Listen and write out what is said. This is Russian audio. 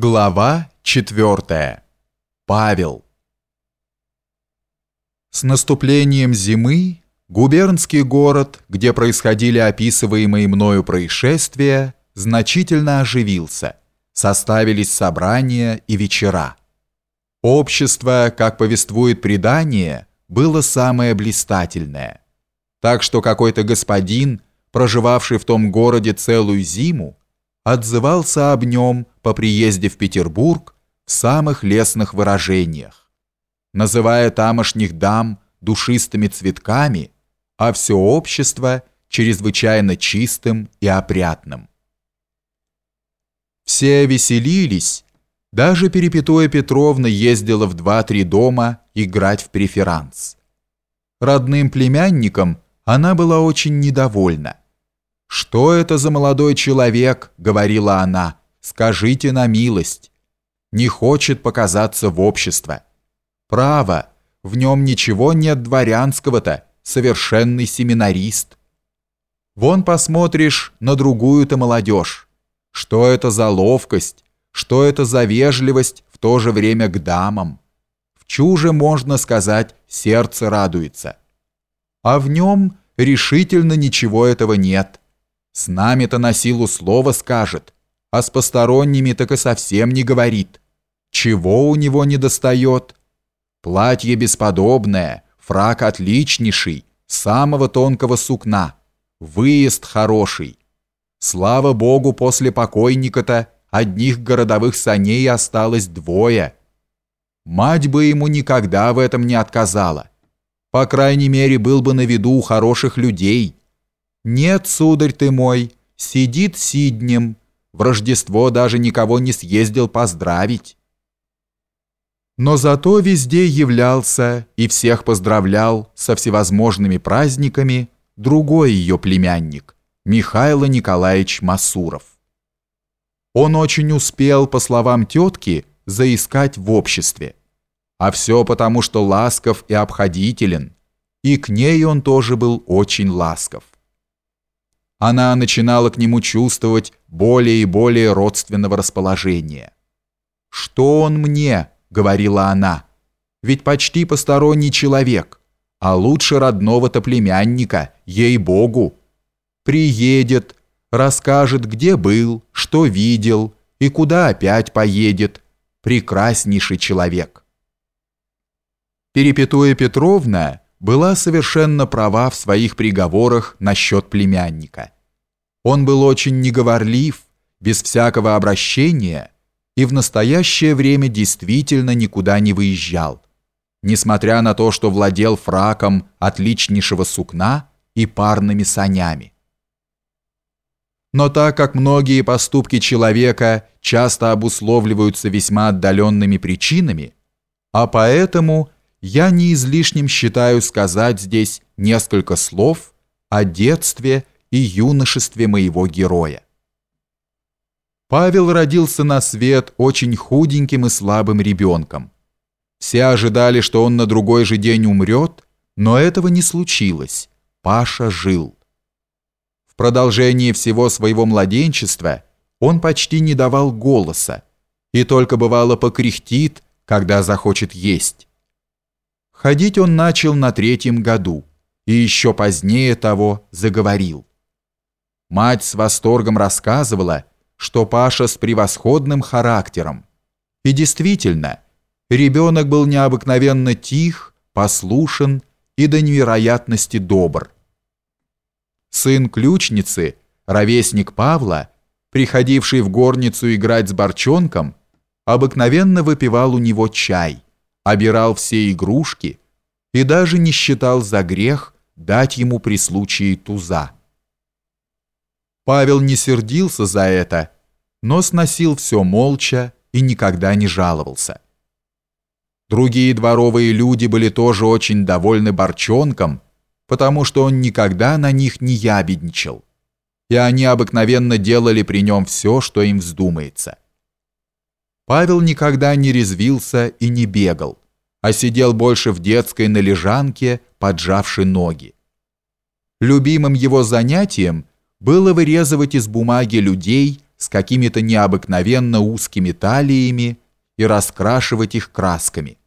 Глава 4. Павел. С наступлением зимы губернский город, где происходили описываемые мною происшествия, значительно оживился. Составились собрания и вечера. Общество, как повествует предание, было самое блистательное. Так что какой-то господин, проживавший в том городе целую зиму, отзывался об нем по приезде в Петербург в самых лестных выражениях, называя тамошних дам душистыми цветками, а все общество чрезвычайно чистым и опрятным. Все веселились, даже Перепетуя Петровна ездила в два-три дома играть в преферанс. Родным племянникам она была очень недовольна. «Что это за молодой человек?» — говорила она. «Скажите на милость. Не хочет показаться в общество. Право, в нем ничего нет дворянского-то, совершенный семинарист. Вон посмотришь на другую-то молодежь. Что это за ловкость, что это за вежливость в то же время к дамам. В чуже, можно сказать, сердце радуется. А в нем решительно ничего этого нет». С нами-то на силу слова скажет, а с посторонними так и совсем не говорит. Чего у него не достает? Платье бесподобное, фрак отличнейший, самого тонкого сукна, выезд хороший. Слава богу, после покойника-то одних городовых саней осталось двое. Мать бы ему никогда в этом не отказала. По крайней мере, был бы на виду у хороших людей – «Нет, сударь ты мой, сидит сиднем, в Рождество даже никого не съездил поздравить». Но зато везде являлся и всех поздравлял со всевозможными праздниками другой ее племянник, Михаил Николаевич Масуров. Он очень успел, по словам тетки, заискать в обществе. А все потому, что ласков и обходителен, и к ней он тоже был очень ласков она начинала к нему чувствовать более и более родственного расположения. «Что он мне?» — говорила она. «Ведь почти посторонний человек, а лучше родного-то племянника, ей-богу. Приедет, расскажет, где был, что видел и куда опять поедет. Прекраснейший человек». Перепетуя Петровна была совершенно права в своих приговорах насчет племянника. Он был очень неговорлив, без всякого обращения и в настоящее время действительно никуда не выезжал, несмотря на то, что владел фраком отличнейшего сукна и парными санями. Но так как многие поступки человека часто обусловливаются весьма отдаленными причинами, а поэтому – я не излишним считаю сказать здесь несколько слов о детстве и юношестве моего героя. Павел родился на свет очень худеньким и слабым ребенком. Все ожидали, что он на другой же день умрет, но этого не случилось. Паша жил. В продолжении всего своего младенчества он почти не давал голоса и только бывало покряхтит, когда захочет есть. Ходить он начал на третьем году и еще позднее того заговорил. Мать с восторгом рассказывала, что Паша с превосходным характером. И действительно, ребенок был необыкновенно тих, послушен и до невероятности добр. Сын ключницы, ровесник Павла, приходивший в горницу играть с борчонком, обыкновенно выпивал у него чай – обирал все игрушки и даже не считал за грех дать ему при случае туза. Павел не сердился за это, но сносил все молча и никогда не жаловался. Другие дворовые люди были тоже очень довольны Борчонком, потому что он никогда на них не ябедничал, и они обыкновенно делали при нем все, что им вздумается. Павел никогда не резвился и не бегал, а сидел больше в детской на лежанке, поджавши ноги. Любимым его занятием было вырезывать из бумаги людей с какими-то необыкновенно узкими талиями и раскрашивать их красками.